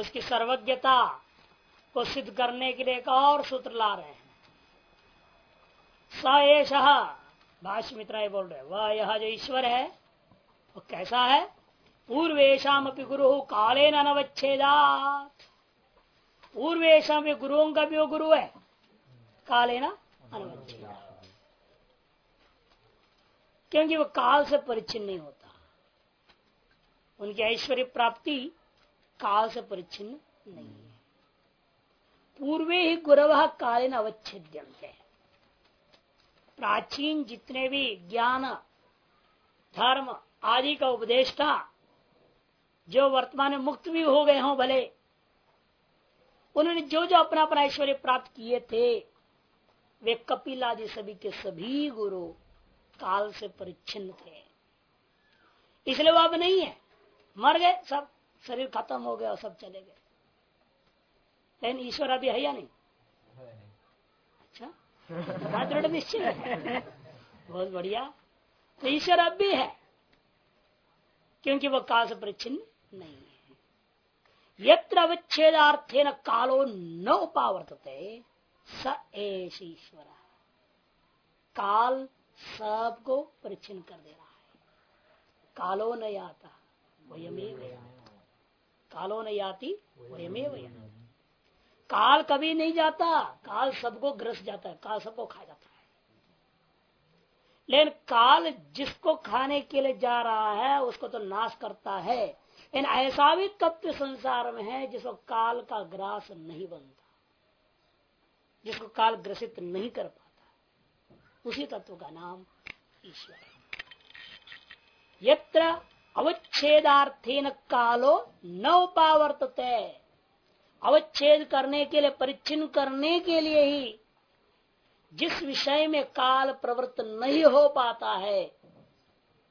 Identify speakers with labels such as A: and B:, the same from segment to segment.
A: उसकी सर्वज्ञता को सिद्ध करने के लिए एक और सूत्र ला रहे हैं। स भाष्य मित्र बोल रहे वह यह जो ईश्वर है, वो कैसा है? पूर्वेशम गुरु काले नवच्छेदात पूर्वेशम गुरुओं का भी वो गुरु है। काले न क्योंकि वो काल से परिचिन नहीं होता। उनकी ऐश्वर्य प्राप्ति काल से परिचिन नहीं है। पूर्वे ही गुरव कालीन अवच्छेद्यम है प्राचीन जितने भी ज्ञान, धर्म आदि का उपदेश था जो वर्तमान में मुक्त भी हो गए हों भले, उन्होंने जो जो अपना अपना ऐश्वर्य प्राप्त किए थे, वे कपिल आदि सभी के सभी गुरु काल से परिच्छिन्न थे। इसलिए वो अब नहीं है। मर गए सब। शरीर खत्म हो गया सब चले गए। लेकिन ईश्वर अभी है या नहीं? अच्छा? दृढ़ निश्चय है। बहुत बढ़िया। तो ईश्वर अब भी है, क्योंकि वह काल से परिच्छिन्न नहीं है। यत्र अवच्छेदार्थे न कालो न उपावर्तते, स एश ईश्वर। काल सबको परिच्छिन्न कर दे रहा है। कालो न आता वयमेव कालो न याति काल कभी नहीं जाता, काल सबको ग्रस जाता है, काल सबको खा जाता है। लेकिन काल जिसको खाने के लिए जा रहा है, उसको तो नाश करता है। लेकिन ऐसा भी तत्व संसार में है, जिसको काल का ग्रास नहीं बनता, जिसको काल ग्रसित नहीं कर पाता। उसी तत्व का नाम ईश्वर यत्र अवच्छेदार्थेन कालो न उपावर्तते। अवच्छेद करने के लिए परिचिन करने के लिए ही जिस विषय में काल प्रवृत्त नहीं हो पाता है,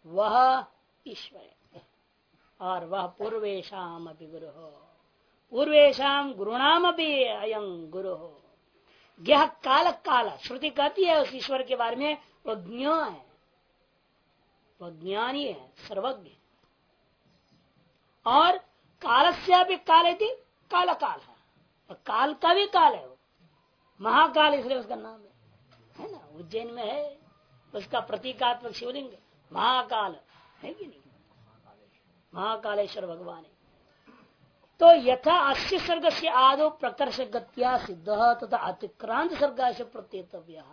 A: वह ईश्वर और वह पूर्वेशम अभी गुरु। हो पूर्वेशम गुरुणाम अभी अयं गुरु। हो यह काल काल, श्रुति कहती है उस ईश्वर के बारे में, वह ज्ञ है। वह ज्ञानी है, सर्वज्ञ और काल से काल थी काल काल है और काल का भी काल है वो। महाकाल इसलिए उसका नाम है। है ना? उज्जैन में है, उसका प्रतीकात्मक शिवलिंग महाकाल। है कि नहीं? महाकालेश्वर भगवान है। तो यथा अश्य सर्ग से आदो प्रकर्ष गत्या सिद्ध तथा अतिक्रांत सर्ग से प्रत्येतव्य।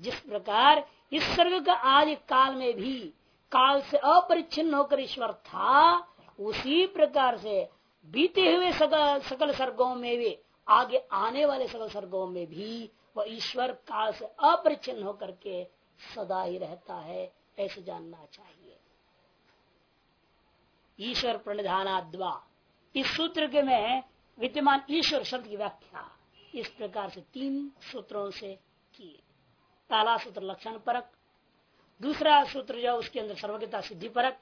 A: जिस प्रकार इस सर्ग का आदि काल में भी काल से अपरिच्छिन्न होकर ईश्वर था उसी प्रकार से बीते हुए सकल सकल सर्गों में भी, आगे आने वाले सकल सर्गों में भी वह ईश्वर काल से अपरिचिन्न होकर के सदा ही रहता है, ऐसे जानना चाहिए। ईश्वर प्रणिधानाद्वा, इस सूत्र के में विद्यमान ईश्वर शब्द की व्याख्या इस प्रकार से तीन सूत्रों से की। पहला सूत्र लक्षण परक, दूसरा सूत्र जो उसके अंदर सर्वज्ञता सिद्धि परक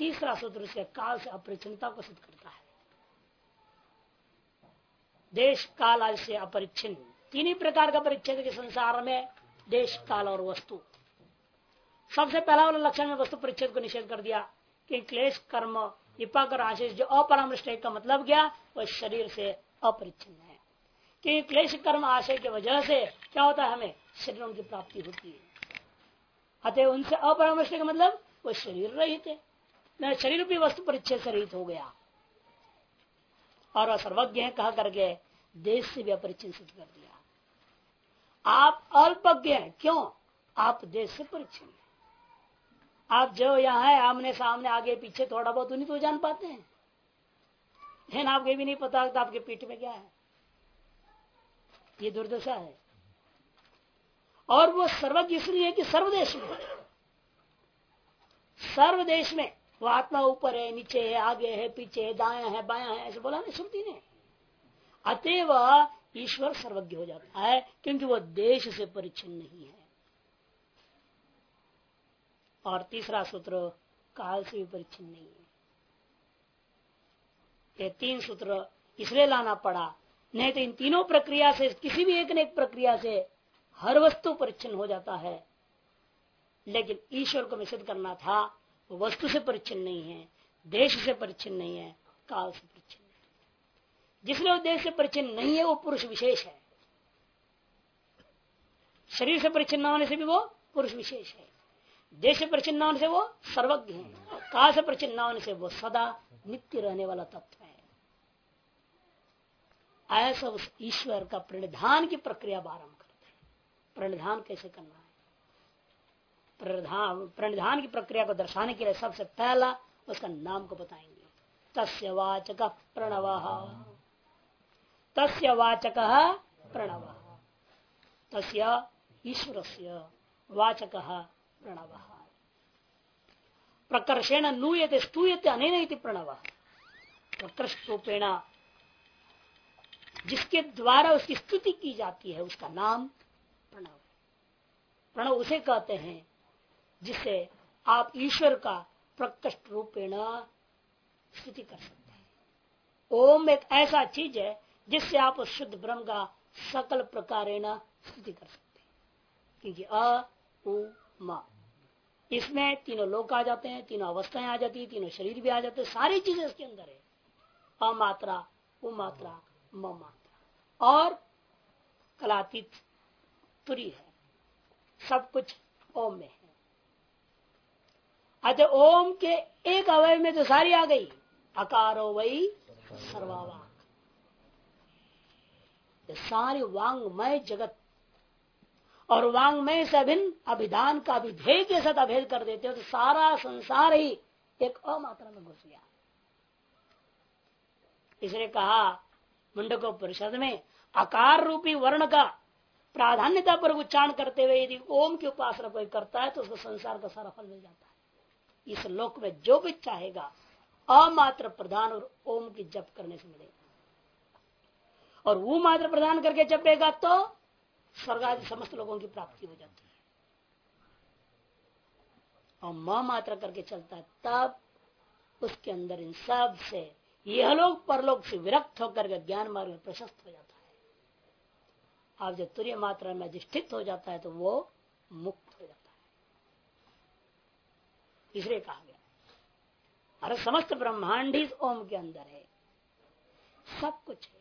A: तीसरा सूत्र से काल से अपरिचिनता को सिद्ध करता है। देश, काल आदि से अपरिच्छिन्न तीन ही प्रकार का परिच्छेद के संसार में देश, काल और वस्तु। सबसे पहला वाला लक्षण में वस्तु परिच्छेद को निषेध कर दिया कि क्लेश, कर्म विपाक और आशीष, जो अपरामृष्ट का मतलब क्या? वह शरीर से अपरिच्छिन्न है। कि क्लेश, कर्म, आशय की वजह से क्या होता है हमें? शरीरों की प्राप्ति होती है। अतः उनसे अपरामृष्ट का मतलब वो शरीर रहित है। शरीर भी वस्तु परिच्छेद से रहित हो गया। और सर्वज्ञ है, कहा करके देश से भी अपरिचित सिद्ध कर दिया। आप अल्पज्ञ हैं, क्यों? आप देश से परिचिन आप जो यहाँ है, आमने सामने, आगे पीछे, थोड़ा बहुत, उन्हीं तो जान पाते हैं। लेकिन आपको भी नहीं पता तो आपके पीठ में क्या है। ये दुर्दशा है। और वो सर्वज्ञ इसलिए कि सर्वदेश में सर्वदेश में वो आत्मा ऊपर है, नीचे है, आगे है, पीछे है, दाया है, बाया है, ऐसे बोला ना श्रुति ने अतएव ईश्वर सर्वज्ञ हो जाता है, क्योंकि वह देश से परिचिन नहीं है। और तीसरा सूत्र, काल से भी परिचिन नहीं है। ये तीन सूत्र इसलिए लाना पड़ा, नहीं तो इन तीनों प्रक्रिया से, किसी भी एक न एक प्रक्रिया से हर वस्तु परिचिन हो जाता है। लेकिन ईश्वर को निषेध करना था वस्तु से परिचिन नहीं है, देश से परिचिन नहीं है, काल से परिचिन जिसने उद्देश्य से परिचिन नहीं है, वो पुरुष विशेष है। शरीर से परिचिन्न होने से भी वो पुरुष विशेष है। देश से परिचिन्न होने से वो सर्वज्ञ है। काल से परिचिन्न होने से वो सदा नित्य रहने वाला तत्व है। ऐसा उस ईश्वर का प्रणिधान की प्रक्रिया आरंभ करते हैं। प्रणिधान कैसे करना प्रणिधान की प्रक्रिया को दर्शाने के लिए सबसे पहला उसका नाम को बताएँगे। तस्य वाचक प्रणव। तस्य वाचक प्रणव। तस्य ईश्वर से वाचक प्रणव। प्रकर्षेण नूयते, स्तूयते अनेन प्रणव। प्रकृष्ट रूपेण जिसके द्वारा उसकी स्तुति की जाती है, उसका नाम प्रणव। प्रणव उसे कहते हैं जिससे आप ईश्वर का प्रकृष्ट रूपेण स्तुति कर सकते हैं। ओम एक ऐसा चीज़ है जिससे आप शुद्ध ब्रह्म का सकल प्रकार स्तुति कर सकते हैं। क्योंकि अ, उ, मा। इसमें तीनों लोक आ जाते हैं, तीनों अवस्थाएँ आ जाती है, तीनों शरीर भी आ जाते हैं, सारी चीज़ें इसके अंदर है। अमात्रा उमात्रा म मात्रा। और कलातीत तुरी है। सब कुछ ओम में है। अतः ओम के एक अवय में तो सारी आ गई। अकारो वही सर्वावाक। सारी वांगमय जगत। और वांगमय से अभिन्न अभिधान का अभिधेय के साथ अभेद कर देते हो तो सारा संसार ही एक अमात्रा में घुस गया। इसने कहा, मुंडको परिषद में आकार रूपी वर्ण का प्राधान्यता पर उच्चारण करते हुए यदि ओम की उपासना कोई करता है तो उसको संसार का सारा फल मिल जाता है। इस लोक में जो भी चाहेगा, अमात्र प्रधान और ओम की जप करने से मिलेगा। और वो मात्र प्रदान करके जपेगा तो स्वर्ग आदि समस्त लोगों की प्राप्ति हो जाती है। और म मात्र करके चलता है, तब उसके अंदर इन सबसे यह लोग परलोक से विरक्त होकर के ज्ञान मार्ग में प्रशस्त हो जाता है। आप जब तुरय मात्रा में अधिष्ठित हो जाता है तो वो मुक्त इसलिए कहा गया। अरे समस्त ब्रह्मांड ही ओम के अंदर है। सब कुछ है।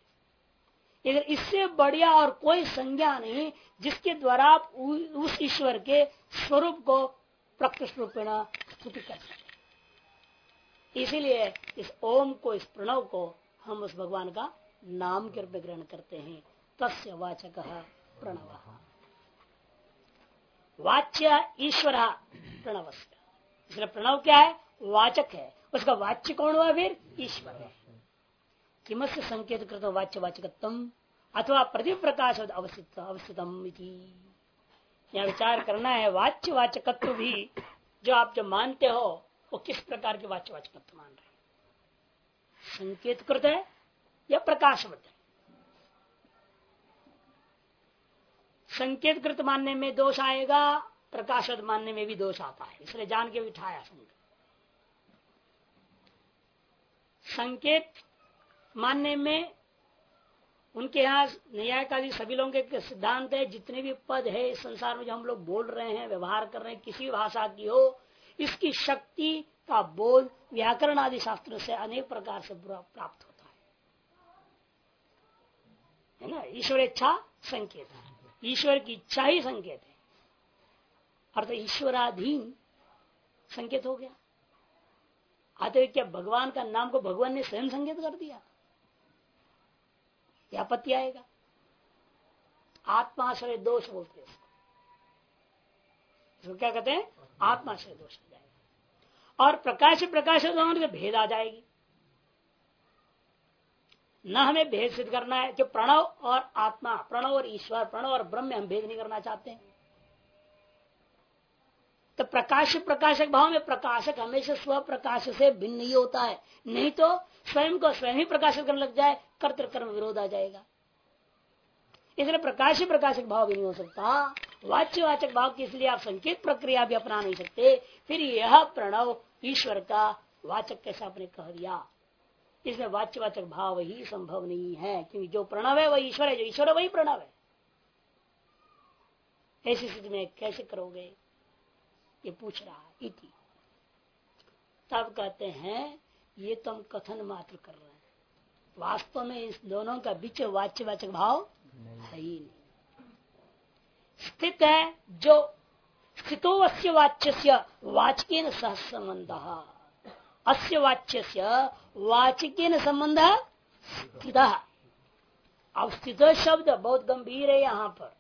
A: इधर इससे बढ़िया और कोई संज्ञा नहीं जिसके द्वारा आप उस ईश्वर के स्वरूप को प्रकृष्ट रूपेण स्तुति कर सकते इसीलिए इस ओम को, इस प्रणव को हम उस भगवान का नाम के रूप में ग्रहण करते हैं। तस्य वाचक प्रणव। वाच्य ईश्वर प्रणव इसलिए प्रणव क्या है? वाचक है। उसका वाच्य कौन हुआ फिर? ईश्वर है। किमस्य संकेत कृत वाच्य वाचकत्म अथवा प्रदीप प्रकाश अवस्थित अवस्थितम यहाँ विचार करना है, वाच्य वाचकत्व भी जो आप जो मानते हो, वो किस प्रकार के वाच्य वाचकत्व मान रहे संकेत कृत है या प्रकाशवत है? संकेत कृत मानने में दोष आएगा प्रकाशवत मानने में भी दोष आता है। इसलिए जान के बिठाया संकेत संकेत मानने में उनके यहाँ यहाँ न्यायकारी सभी लोगों के सिद्धांत है, जितने भी पद है इस संसार में जो हम लोग बोल रहे हैं, व्यवहार कर रहे हैं, किसी भाषा की हो, इसकी शक्ति का बोध व्याकरण आदि शास्त्र से अनेक प्रकार से प्राप्त होता है। है ना? ईश्वर इच्छा संकेत है। ईश्वर की इच्छा ही संकेत है। अर्थात ईश्वराधीन संकेत हो गया। आते क्या भगवान का नाम को भगवान ने स्वयं संकेत कर दिया? आपत्ति आएगा? आत्माश्रय दोष बोलते हैं इसको। क्या कहते हैं? आत्माश्रय दोष हो जाएगा। और प्रकाश प्रकाश होने से भेद आ जाएगी। न हमें भेद सिद्ध करना है। कि प्रणव और आत्मा, प्रणव और ईश्वर, प्रणव और ब्रह्म हम भेद नहीं करना चाहते हैं। तो प्रकाश प्रकाशक भाव में प्रकाशक हमेशा स्व प्रकाश से भिन्न ही होता है। नहीं तो स्वयं को स्वयं ही प्रकाशित करने लग जाए कर्त कर्म विरोध आ जाएगा। इसलिए प्रकाश प्रकाशक भाव भी नहीं हो सकता। वाच्य वाचक भाव की इसलिए आप संकेत प्रक्रिया भी अपना नहीं सकते। फिर यह प्रणव ईश्वर का वाचक कैसा आपने कह दिया? इसमें वाच्य वाचक भाव ही संभव नहीं है, क्योंकि जो प्रणव है वही ईश्वर है, जो ईश्वर है वही प्रणव है। ऐसी स्थिति में कैसे करोगे? ये पूछ रहा है इति। तब कहते हैं ये तो हम कथन मात्र कर रहे हैं। वास्तव में इस दोनों का बीच वाच्य वाचक भाव है ही नहीं। स्थित है जो स्थितो अस्य वाच्य से वाचक सह संबंध। अस्य वाच्य से संबंध स्थित। अब स्थित शब्द बहुत गंभीर है यहाँ पर।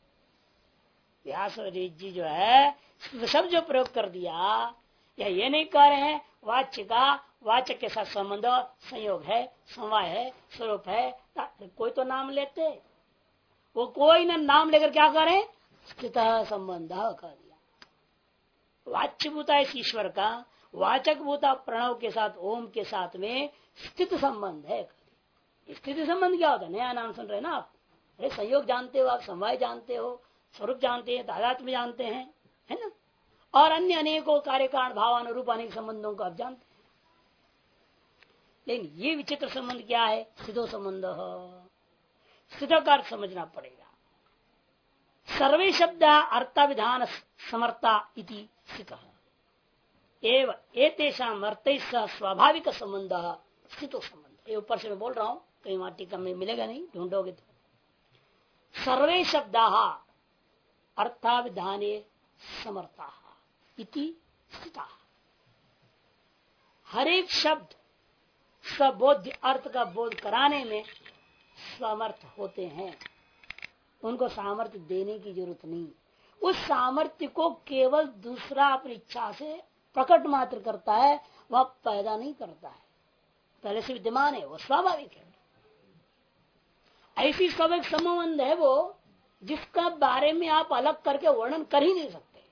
A: व्यास जी जो है सब जो प्रयोग कर दिया, या ये नहीं कह रहे हैं, वाच्य का वाचक के साथ संबंध, संयोग है, समवाय है, स्वरूप है कोई तो नाम लेते। वो कोई ना नाम लेकर क्या करे? स्थित संबंध कर दिया। वाच्य भूता है ईश्वर का वाचक भूता प्रणव के साथ, ओम के साथ में स्थित संबंध है स्थिति संबंध क्या होता है? नया नाम सुन रहे ना आप? अरे संयोग जानते हो आप, समवाय जानते हो स्वरूप जानते हैं तादात्म जानते हैं, है ना? और अन्य अनेकों कार्य कारण भाव अनुरूप अनेक संबंधों को आप जानते हैं। लेकिन ये विचित्र संबंध क्या है? सिद्धो संबंध। सिद्धो का समझना पड़ेगा। सर्वे शब्द अर्थाविधान समर्था इति एवं एतेषाम अर्थ स्वाभाविक संबंध स्थितो संबंध। ये ऊपर से मैं बोल रहा हूँ, कहीं वहाँ टीका में मिलेगा नहीं, ढूंढोगे तो। सर्वे शब्द अर्थाविधाने समर्था इति हर एक शब्द स्वबोध अर्थ का बोध कराने में समर्थ होते हैं। उनको सामर्थ्य देने की ज़रूरत नहीं। उस सामर्थ्य को केवल दूसरा अपनी इच्छा से प्रकट मात्र करता है, वह पैदा नहीं करता है। पहले से विद्यमान है, वो स्वाभाविक है। ऐसी स्वाभाविक संबंध है वो जिसका बारे में आप अलग करके वर्णन कर ही नहीं सकते।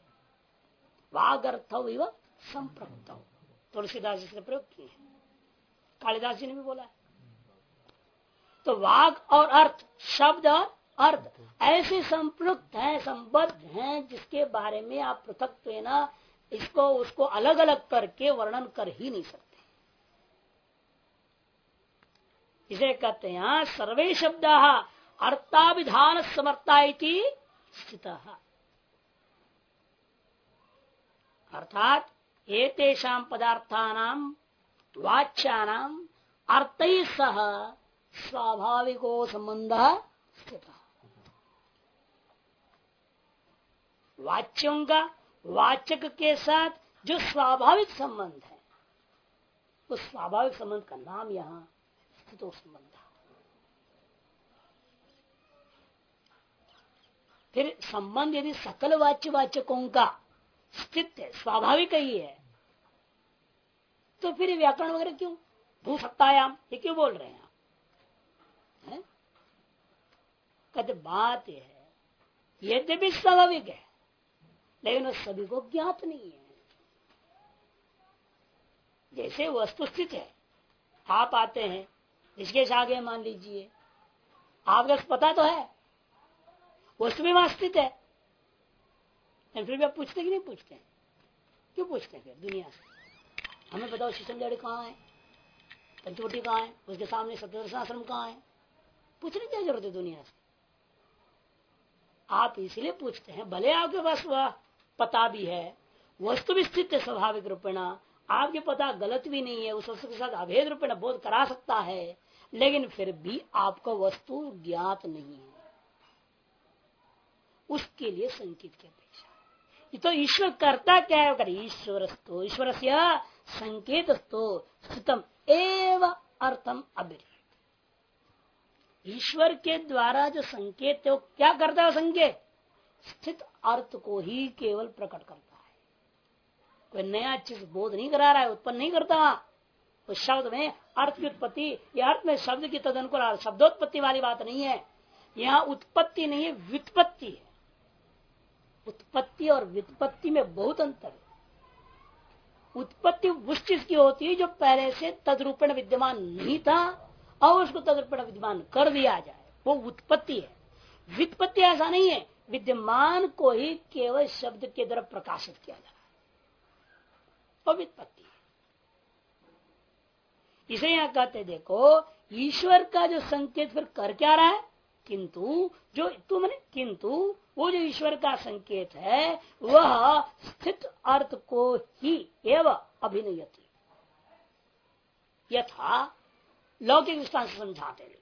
A: वाग अर्थ संप्रक्त तुलसीदास जी ने प्रयोग किए कालिदास जी ने भी बोला है। तो वाग और अर्थ, शब्द और अर्थ ऐसे संप्रक्त हैं, संबद्ध हैं, जिसके बारे में आप पृथक ना, इसको, उसको अलग अलग करके वर्णन कर ही नहीं सकते। इसे कहते हैं, सर्वे शब्द अर्थाभिधान समर्था स्थित। अर्थात एतेषाम पदार्थानाम वाच्यानाम अर्थ सह स्वाभाविको संबंध स्थित। वाच्यों का, वाचक के साथ जो स्वाभाविक संबंध है उस स्वाभाविक संबंध का नाम यहाँ स्थितो संबंध फिर संबंध यदि सकल वाच्य वाचकों का स्थित है, स्वाभाविक ही है तो फिर व्याकरण वगैरह क्यों? भू सत्तायाम, ये क्यों बोल रहे हैं आप? है? बात यह है, यद्यपि स्वाभाविक है, लेकिन वो सभी को ज्ञात नहीं है। जैसे वस्तु स्थित है, आप आते हैं, इसके आगे मान लीजिए, आपका पता तो है वस्तु भी वहाँ स्थित है फिर भी आप पूछते कि नहीं पूछते हैं? क्यों पूछते हैं फिर? दुनिया से। हमें बताओ शीशम जड़ी कहाँ है? पंचवटी कहाँ है? उसके सामने सप्तर्षाश्रम कहाँ है? पूछने क्या ज़रूरत है दुनिया से? आप इसलिए पूछते हैं, भले आपके पास वह पता भी है वस्तु भी स्थित है स्वाभाविक रूपेणा। आपके पता गलत भी नहीं है, उस वस्तु के साथ अभेद रूपेण बोध करा सकता है, लेकिन फिर भी आपको वस्तु ज्ञात नहीं है। उसके लिए संकेत की अपेक्षा। तो ईश्वर करता क्या है? अगर ईश्वर स्तो ईश्वर से संकेत स्तो स्थितम एव अर्थम अभिर ईश्वर के द्वारा जो संकेत है, वो क्या करता है संकेत? स्थित अर्थ को ही केवल प्रकट करता है। कोई नया चीज़ बोध नहीं करा रहा है, उत्पन्न नहीं करता। उस शब्द में अर्थ की उत्पत्ति, या अर्थ में शब्द की तदनुकूल, शब्दोत्पत्ति वाली बात नहीं है। यहाँ उत्पत्ति नहीं है, व्युत्पत्ति है। उत्पत्ति और व्युत्पत्ति में बहुत अंतर है। उत्पत्ति उस चीज़ की होती है जो पहले से तदरूपण विद्यमान नहीं था और उसको तदरूपण विद्यमान कर दिया जाए। वो उत्पत्ति है। व्युत्पत्ति ऐसा नहीं है, विद्यमान को ही केवल शब्द के द्वारा प्रकाशित किया जा रहा है। वो व्युत्पत्ति है। इसे यहाँ कहते देखो, ईश्वर का जो संकेत फिर कर क्या रहा है? किंतु, जो तुम ने किंतु वो जो ईश्वर का संकेत है, वह स्थित अर्थ को ही एवं अभिनयति। यथा लौकिक दृष्टान से समझाते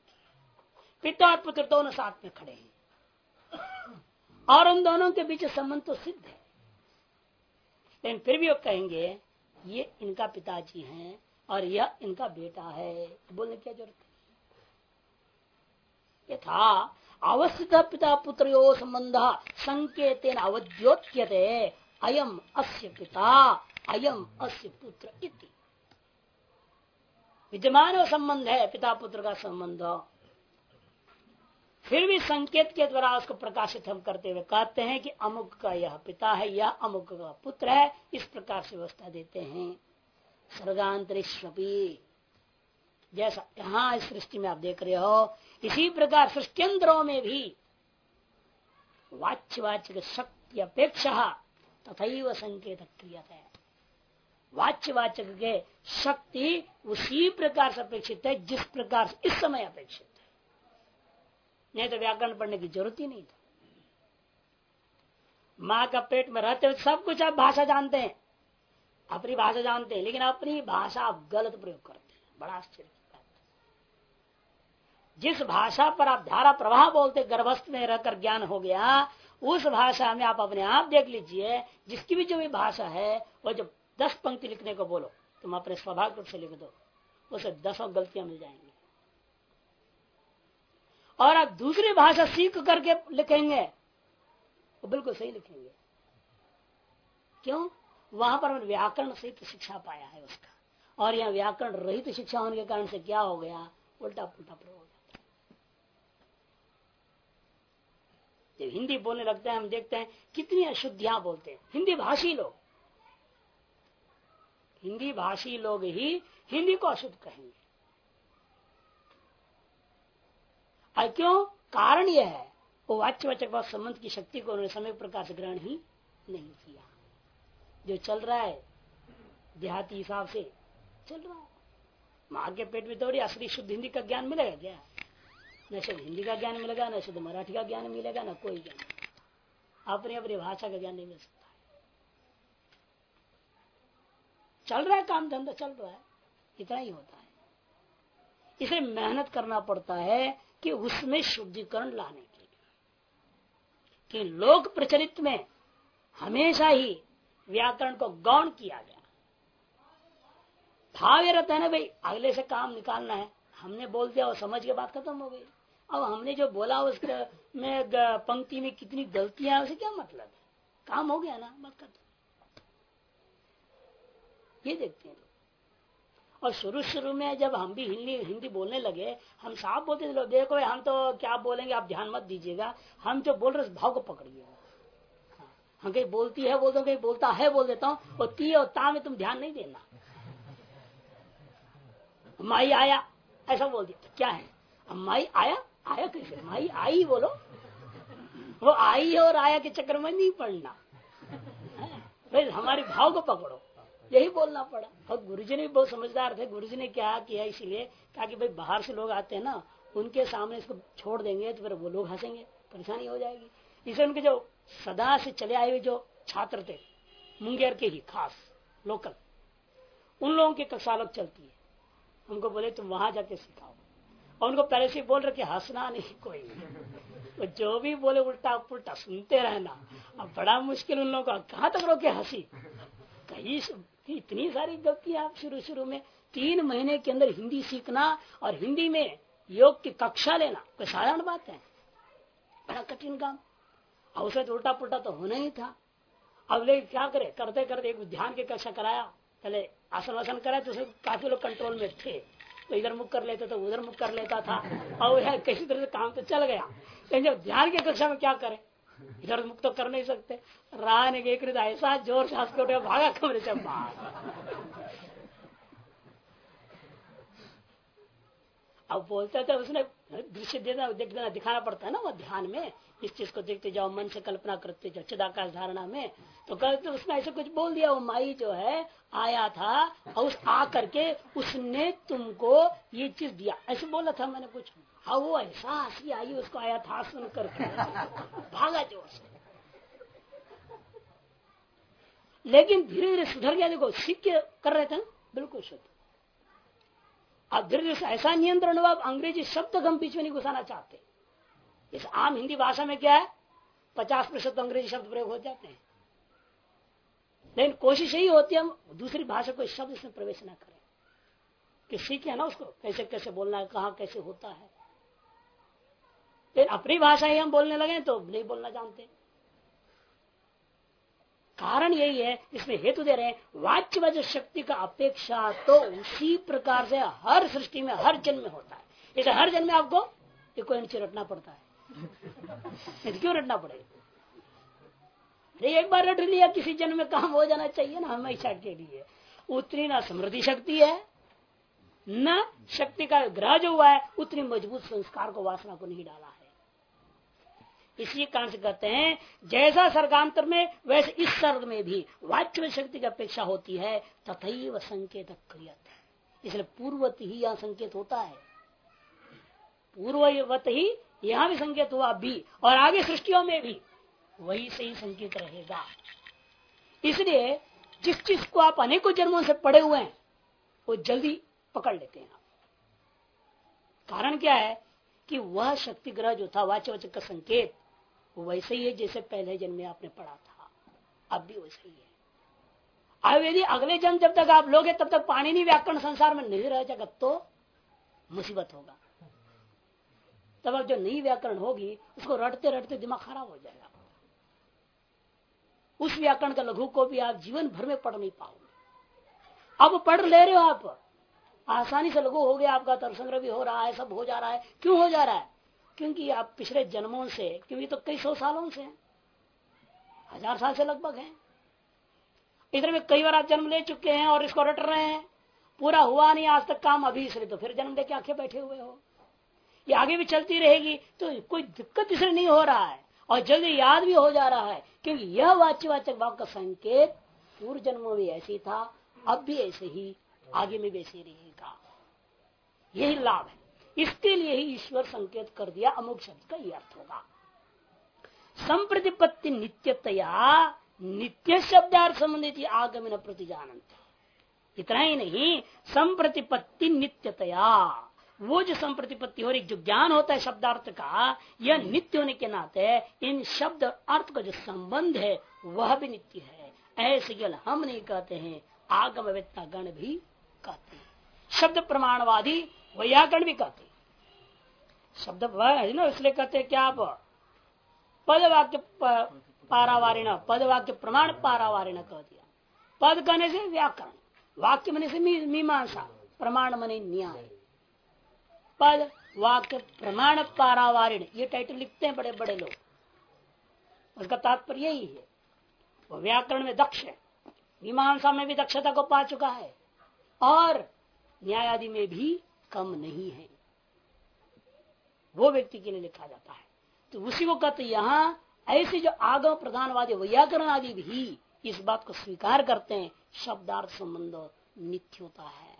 A: पिता और पुत्र दोनों साथ में खड़े हैं। और उन दोनों के बीच संबंध तो सिद्ध है। लेकिन फिर भी वो कहेंगे, ये इनका पिताजी हैं और यह इनका बेटा है। बोलने की ज़रूरत यथा अवस्थित पिता पुत्र संबंध संकेत अवद्योत्यते अयम अस्य पिता, अयम अस्य पुत्र इति। विद्यमान संबंध है पिता पुत्र का संबंध फिर भी संकेत के द्वारा उसको प्रकाशित हम करते हुए कहते हैं कि अमुक का यह पिता है, यह अमुक का पुत्र है। इस प्रकार से व्यवस्था देते हैं। सर्गांतरिश्वपी जैसा यहाँ इस सृष्टि में आप देख रहे हो, इसी प्रकार सृष्टियंत्रों में भी वाच्यवाचक शक्ति अपेक्षा तथा संकेत क्रिया है वाच्यवाचक के शक्ति उसी प्रकार से अपेक्षित है, जिस प्रकार से इस समय अपेक्षित है। नहीं तो व्याकरण पढ़ने की ज़रूरत ही नहीं था। माँ का पेट में रहते हुए सब कुछ आप भाषा जानते हैं, अपनी भाषा जानते हैं, लेकिन अपनी भाषा आप गलत प्रयोग करते हैं। बड़ा आश्चर्य। जिस भाषा पर आप धारा प्रवाह बोलते, गर्भस्थ में रहकर ज्ञान हो गया, उस भाषा में आप अपने आप देख लीजिए, जिसकी भी जो भी भाषा है, वो जब दस पंक्ति लिखने को बोलो, तुम अपने स्वाभाविक रूप से लिख दो, उसे दसों गलतियाँ मिल जाएँगी। और आप दूसरी भाषा सीख करके लिखेंगे, वो बिल्कुल सही लिखेंगे। क्यों? वहाँ पर व्याकरण सहित शिक्षा पाया है उसका। और यहाँ व्याकरण रहित शिक्षा होने के कारण से क्या हो गया? उल्टा पुल्टा प्रयोग हो जाता जब हिंदी बोलने लगते हैं, हम देखते हैं, कितनी अशुद्धियाँ बोलते हैं। हिंदी भाषी लोग। हिंदी भाषी लोग ही हिंदी को अशुद्ध कहेंगे। और क्यों? कारण यह है, वो वाच्य वाच्यवाचक संबंध की शक्ति को उन्होंने समय प्रकार से ग्रहण ही नहीं किया। जो चल रहा है, देहाती हिसाब से चल रहा है। माँ के पेट में थोड़ी असली शुद्ध हिंदी का ज्ञान मिलेगा क्या? न शुद्ध हिंदी का ज्ञान मिलेगा, न शुद्ध मराठी का ज्ञान मिलेगा, न कोई ज्ञान। अपनी अपनी भाषा का ज्ञान नहीं मिल सकता चल रहा है काम, धंधा चल रहा है। इतना ही होता है। इसे मेहनत करना पड़ता है कि उसमें शुद्धिकरण लाने के लिए। कि लोक प्रचलित में हमेशा ही व्याकरण को गौण किया गया। ये रहता है ना, भाई, अगले से काम निकालना है। हमने बोल दिया और समझ के बात खत्म हो गई। अब हमने जो बोला उसके में पंक्ति में कितनी गलतियाँ उसे क्या मतलब है? काम हो गया ना बात खत्म। ये देखते हैं और शुरू शुरू में जब हम भी हिंदी हिंदी बोलने लगे, हम साफ़ बोलते थे देखो हम तो क्या बोलेंगे, आप ध्यान मत दीजिएगा। हम जो बोल रहे भाव को पकड़िएगा। हम कहीं बोलती है, बोल दो, कहीं बोलता है, बोल देता हूँ, और ती और ता में तुम ध्यान नहीं देना। माई आया, ऐसा बोल दिया क्या है? माई आया आया कैसे माई आई बोलो। वो आई और आया के चक्कर में नहीं पड़ना। फिर हमारे भाव को पकड़ो। यही बोलना पड़ा। और गुरुजी ने भी बहुत समझदार थे। गुरुजी ने क्या किया, इसीलिए कहा कि भाई, बाहर से लोग आते हैं ना, उनके सामने इसको छोड़ देंगे तो फिर वो लोग हंसेंगे, परेशानी हो जाएगी। इसे उनके जो सदा से चले आए हुए जो छात्र थे, मुंगेर के ही, खास, लोकल, उन लोगों की कक्षा अलग चलती है। उनको बोले, तुम वहाँ जाके सिखाओ। और उनको पहले से बोल रहे हंसना नहीं कोई। तो जो भी बोले उल्टा पुल्टा सुनते रहना। अब बड़ा मुश्किल उन लोगों का। कहाँ तक रोके हँसी? कई इतनी सारी गलतियाँ आप शुरू शुरू में। तीन महीने के अंदर हिंदी सीखना और हिंदी में योग की कक्षा लेना, कोई साधारण बात है? बड़ा कठिन काम। अवसर तो उल्टा पुल्टा तो होना ही था। अब ले क्या करे? करते करते एक ध्यान की कक्षा कराया। पहले आसन वासन कराया तो काफ़ी लोग कंट्रोल में थे। तो इधर मुख कर लेता था उधर मुख कर लेता था। और यह किसी तरह से काम तो चल गया। लेकिन जब ध्यान की कक्षा में क्या करे? इधर मुक्त तो कर नहीं सकते। राह ने एक ऐसा ज़ोर से हंस उठे भागा कमरे से बाहर। अब बोलते थे उसने दृश्य देना, देखना, दिखाना पड़ता है ना वो ध्यान में। इस चीज़ को देखते जाओ, मन से कल्पना करते जाओ, चिदाकाश धारणा में। तो कल तो उसने ऐसे कुछ बोल दिया, वो माई जो है, आया था और उस आ करके उसने तुमको ये चीज़ दिया। ऐसे बोला था मैंने कुछ। हाँ वो ऐसा हँसी आई, उसको आया था सुन करके। भागा से लेकिन धीरे धीरे सुधर गया, देखो, सीख कर रहे थे बिल्कुल शुद्ध। धीरे ऐसा नियंत्रण हुआ अंग्रेज़ी शब्द हम बीच में नहीं घुसाना चाहते। इस आम हिंदी भाषा में क्या है? पचास प्रतिशत अंग्रेज़ी शब्द प्रयोग हो जाते हैं। लेकिन कोशिश यही होती है, हम दूसरी भाषा को शब्द इसमें प्रवेश न करें। कि सीखे ना उसको, कैसे कैसे बोलना है, कहा कैसे होता है। लेकिन अपनी भाषा ही हम बोलने लगे तो नहीं बोलना जानते। कारण यही है, इसमें हेतु दे रहे हैं वाच्य वज शक्ति का अपेक्षा तो उसी प्रकार से हर सृष्टि में, हर जन्म में होता है। इसे हर जन्म में आपको कोई नीचे रटना पड़ता है। क्यों रटना पड़ेगा अरे, एक बार रट लिया, किसी जन्म में काम हो जाना चाहिए ना हमेशा के लिए। उतनी ना समृद्धि शक्ति है, न शक्ति का ग्रह जो हुआ है, उतनी मज़बूत संस्कार को वासना को नहीं डाला। है इसी कारण से कहते हैं, जैसा सर्गांतर में, वैसे इस सर्ग में भी वाच्य में शक्ति की अपेक्षा होती है तथा संकेत क्रियत इसलिए पूर्वत ही यह संकेत होता है। पूर्ववत ही यहाँ भी संकेत हुआ भी और आगे सृष्टियों में भी, वही से ही संकेत रहेगा। इसलिए जिस चीज़ को आप अनेकों जन्मों से पढ़े हुए हैं, वो जल्दी पकड़ लेते हैं कारण क्या है कि वह शक्ति ग्रह जो था वाच्य वाच्यवचक का संकेत वैसे ही है जैसे पहले जन्म में आपने पढ़ा था। अब भी वैसे ही है। अब यदि अगले जन्म जब तक आप लोगे, तब तक पानी नहीं, व्याकरण संसार में नहीं रह जाएगा तो मुसीबत होगा। तब अब जो नई व्याकरण होगी, उसको रटते रटते दिमाग खराब हो जाएगा उस व्याकरण का लघु को भी आप जीवन भर में पढ़ नहीं पाओगे। अब पढ़ ले रहे हो आप। आसानी से लघु हो गया, आपका तरसंग्रह भी हो रहा है, सब हो जा रहा है। क्यों हो जा रहा है? क्योंकि आप पिछले जन्मों से, क्योंकि तो कई सौ सालों से हज़ार साल से लगभग है। इधर में कई बार आप जन्म ले चुके हैं और इसको रट रहे हैं। पूरा हुआ नहीं, आज तक काम अभी इसलिए तो फिर जन्म लेके आँखें बैठे हुए हो। ये आगे भी चलती रहेगी तो कोई दिक्कत इसलिए नहीं हो रहा है। और जल्दी याद भी हो जा रहा है, क्योंकि यह वाच्यवाचक भाव का संकेत पूर्व जन्मों में ऐसी था, अब भी ऐसे ही, आगे में ऐसे रहेगा। यही लाभ है। इसके लिए ही ईश्वर संकेत कर दिया अमुक शब्द का ये अर्थ होगा। संप्रतिपत्ति नित्यतया, नित्य शब्दार्थ संबंधित आगमन प्रतिजानंत। इतना ही नहीं, संप्रतिपत्ति नित्यतया। वो जो संप्रतिपत्ति हो रही जो ज्ञान होता है शब्दार्थ का, यह नित्य होने के नाते इन शब्द अर्थ का जो संबंध है, वह भी नित्य है। ऐसे केवल हम नहीं कहते हैं आगम वेत्ता गण भी कहते हैं। शब्द प्रमाणवादी व्याकरण भी कहते शब्द है ना, इसलिए कहते क्या आप पद वाक्य पारावारिण पद वाक्य प्रमाण पारावारिण कह दिया। पद कहने से व्याकरण, वाक्य मने से मीमांसा, प्रमाण मने न्याय। पद, वाक्य, प्रमाण पारावारिण, ये टाइटल लिखते हैं बड़े बड़े लोग। उसका तात्पर्य यही है। वो व्याकरण में दक्ष है। मीमांसा में भी दक्षता को पा चुका है। और न्याय आदि में भी कम नहीं है। वो व्यक्ति के लिए लिखा जाता है। तो उसी को कहते यहाँ ऐसे जो आगम प्रधानवादी व्याकरण आदि भी इस बात को स्वीकार करते हैं, शब्दार्थ संबंध नित्य होता है।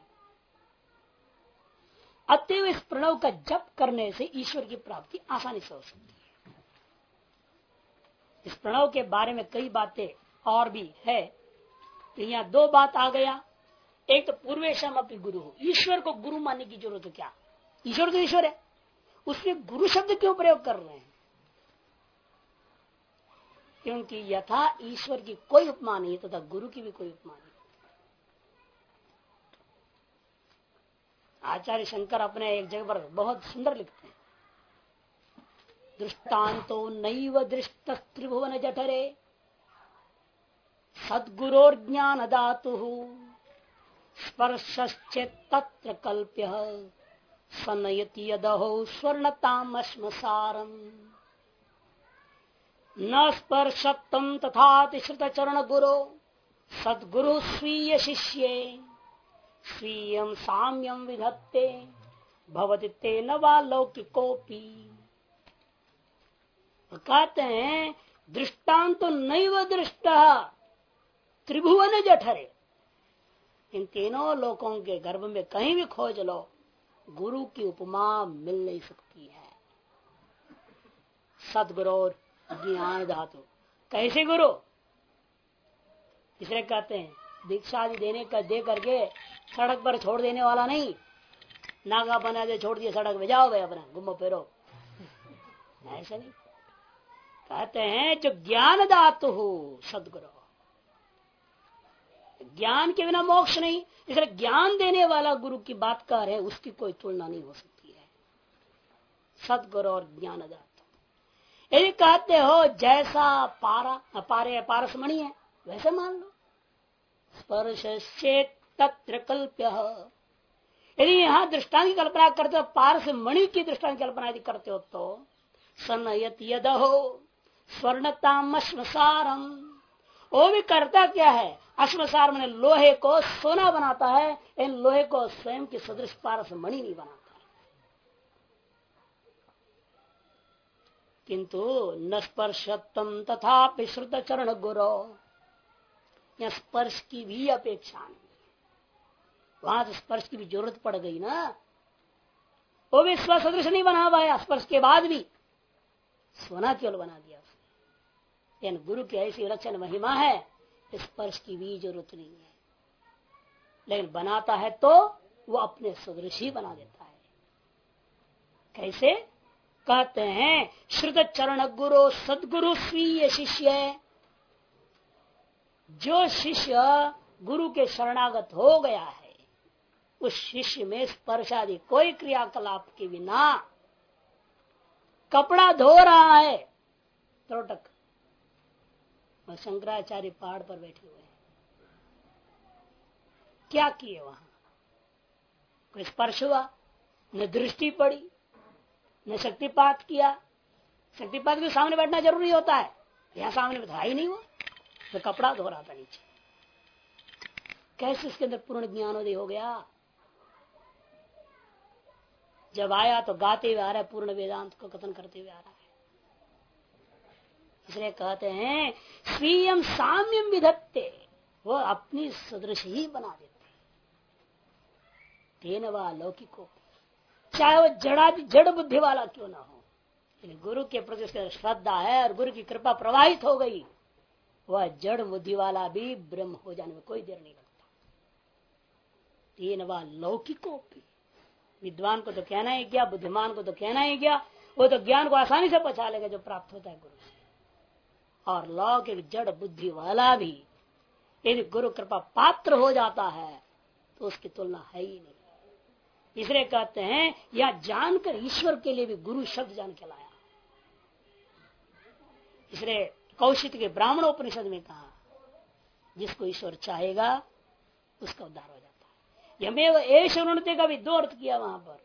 A: अतएव इस प्रणव का जप करने से ईश्वर की प्राप्ति आसानी से हो सकती है। इस प्रणव के बारे में कई बातें और भी है। तो यहाँ दो बात आ गया। एक तो पूर्वेशम अपनी गुरु। ईश्वर को गुरु मानने की ज़रूरत क्या? ईश्वर तो ईश्वर है। उसमें गुरु शब्द क्यों प्रयोग कर रहे हैं? क्योंकि यथा ईश्वर की कोई उपमा नहीं, तथा तो गुरु की भी कोई उपमा नहीं। आचार्य शंकर अपने एक जगह पर बहुत सुंदर लिखते हैं। दृष्टान्तो नैव दृष्ट त्रिभुवन जठरे सदगुरोर ज्ञान धातु स्पर्शेत तत्र कल्प्य। सनयति यदहो स्वर्णतामश्मसारम। न स्पर्शत्म तथा श्रुत चरण गुरु सदगुरु स्वीय शिष्य। स्वीय साम्यम विधत्ते। भवति तेन वा लौकिकोपी कहते हैं दृष्टांत तो नैव दृष्ट। त्रिभुवन जठरे। इन तीनों लोकों के गर्भ में कहीं भी खोज लो, गुरु की उपमा मिल नहीं सकती है। सदगुरु ज्ञान धातु। कैसे गुरु? इसलिए कहते हैं, दीक्षा देने का दे करके सड़क पर छोड़ देने वाला नहीं। नागा बना दे, छोड़ दिए सड़क में, जाओ भाई अपना, घूमो फिरो। ऐसा नहीं। कहते हैं, जो ज्ञान दातु हो, सदगुरु। ज्ञान के बिना मोक्ष नहीं। इसलिए ज्ञान देने वाला गुरु की बात कर है, उसकी कोई तुलना नहीं हो सकती है। सदगुरु और ज्ञान यदि कहते हो, जैसा पारा, पारे पारसमणि है, वैसे मान लो। स्पर्श तत्र कल्प्य। यदि यहाँ दृष्टांत की कल्पना करते हो पारस मणि की दृष्टांत कल्पना यदि करते हो तो सनयत यद हो स्वर्णतामश्मसारम। वो भी करता क्या है? अश्मसार मैंने लोहे को सोना बनाता है, इन लोहे को स्वयं की सदृश पारस मणि नहीं बनाता किंतु न स्पर्शत्म तथा श्रुत चरण गुरो या स्पर्श की भी अपेक्षा नहीं। वहाँ तो स्पर्श की भी ज़रूरत पड़ गई ना। वो भी स्वसदृश नहीं बना पाया, स्पर्श के बाद भी। सोना केवल बना दिया उसने। लेकिन गुरु की ऐसी विलक्षण महिमा है स्पर्श की भी ज़रूरत नहीं है। लेकिन बनाता है तो वो अपने सदृश ही बना देता है। कैसे? कहते हैं, श्रुत चरण गुरु सदगुरु स्वीय शिष्य जो शिष्य गुरु के शरणागत हो गया है, उस शिष्य में स्पर्श आदि कोई क्रियाकलाप के बिना कपड़ा धो रहा है, त्रोटक और शंकराचार्य पहाड़ पर बैठे हुए क्या किए वहाँ? कोई स्पर्श हुआ? न दृष्टि पड़ी, न शक्तिपात किया। शक्तिपात के सामने बैठना ज़रूरी होता है। यहाँ सामने बैठा ही नहीं हुआ। तो कपड़ा धो रहा था नीचे। कैसे इसके अंदर पूर्ण ज्ञानोदय हो गया? जब आया तो गाते हुए आ रहा है पूर्ण वेदांत को कथन करते हुए आ रहा है। इसलिए कहते हैं स्वीयम साम्यम विधत्ते। वो अपनी सदृश ही बना देते तेन व लौकिको। चाहे वो जड़ा जड़ बुद्धि वाला क्यों ना हो। गुरु के प्रति श्रद्धा है और गुरु की कृपा प्रवाहित हो गई। वह जड़ बुद्धि वाला भी ब्रह्म हो जाने में कोई देर नहीं लगता। तीन व लौकिको विद्वान को तो कहना ही क्या बुद्धिमान को तो कहना ही क्या वो तो ज्ञान को आसानी से पचा लेगा जो प्राप्त होता है गुरु से। और लौकिक जड़ बुद्धि वाला भी यदि गुरु कृपा पात्र हो जाता है तो उसकी तुलना है ही नहीं। इसलिए कहते हैं या जानकर ईश्वर के लिए भी गुरु शब्द जान के लाया। इसलिए कौशिक के ब्राह्मण उपनिषद में कहा, जिसको ईश्वर चाहेगा, उसका उद्धार हो जाता है। यमेव एश उन्नति का भी दो अर्थ किया वहाँ पर।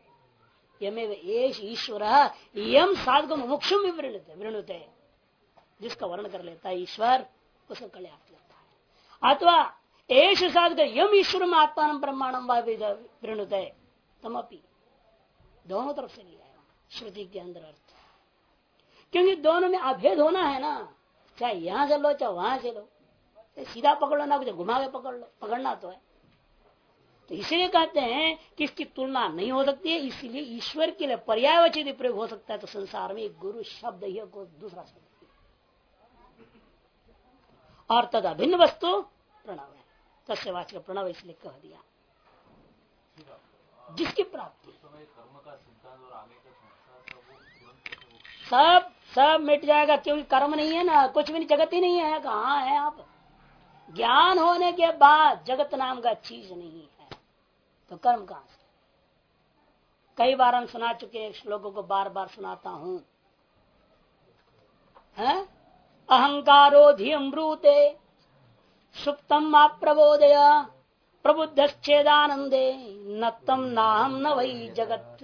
A: यमेव एश ईश्वर यम साधक मुक्षुम विवृणते। जिसका वर्ण कर लेता है, ईश्वर, उसका कल्याण लेता है। अथवा एश साधक यम ईश्वर में आत्मा ब्रह्मांडम वृणुते तमपी दोनों तरफ़ से लिया है श्रुति के अंदर अर्थ। क्योंकि दोनों में अभेद होना है ना, चाहे यहाँ से लो, चाहे वहाँ से लो सीधा पकड़ लो ना कुछ घुमा के पकड़ लो, पकड़ना तो है। तो इसीलिए कहते हैं कि इसकी तुलना नहीं हो सकती है, इसीलिए ईश्वर के लिए पर्यावचित प्रयोग हो सकता है तो संसार में गुरु शब्द ही दूसरा शब्द। और तद अभिन्न वस्तु प्रणव है। तस्वाचक प्रणव इसलिए कह दिया। जिसकी प्राप्ति। सब सब मिट जाएगा, क्योंकि कर्म नहीं है ना, कुछ भी नहीं, जगत ही नहीं है। कहा है आप? ज्ञान होने के बाद जगत नाम का चीज़ नहीं है। तो कर्म कहाँ से? कई बार हम सुना चुके श्लोकों को बार बार सुनाता हूँ? अहंकारो धियमृते सुप्तम आप प्रबोदय प्रबुद्धेदानंदे न तम नाम न वही जगत।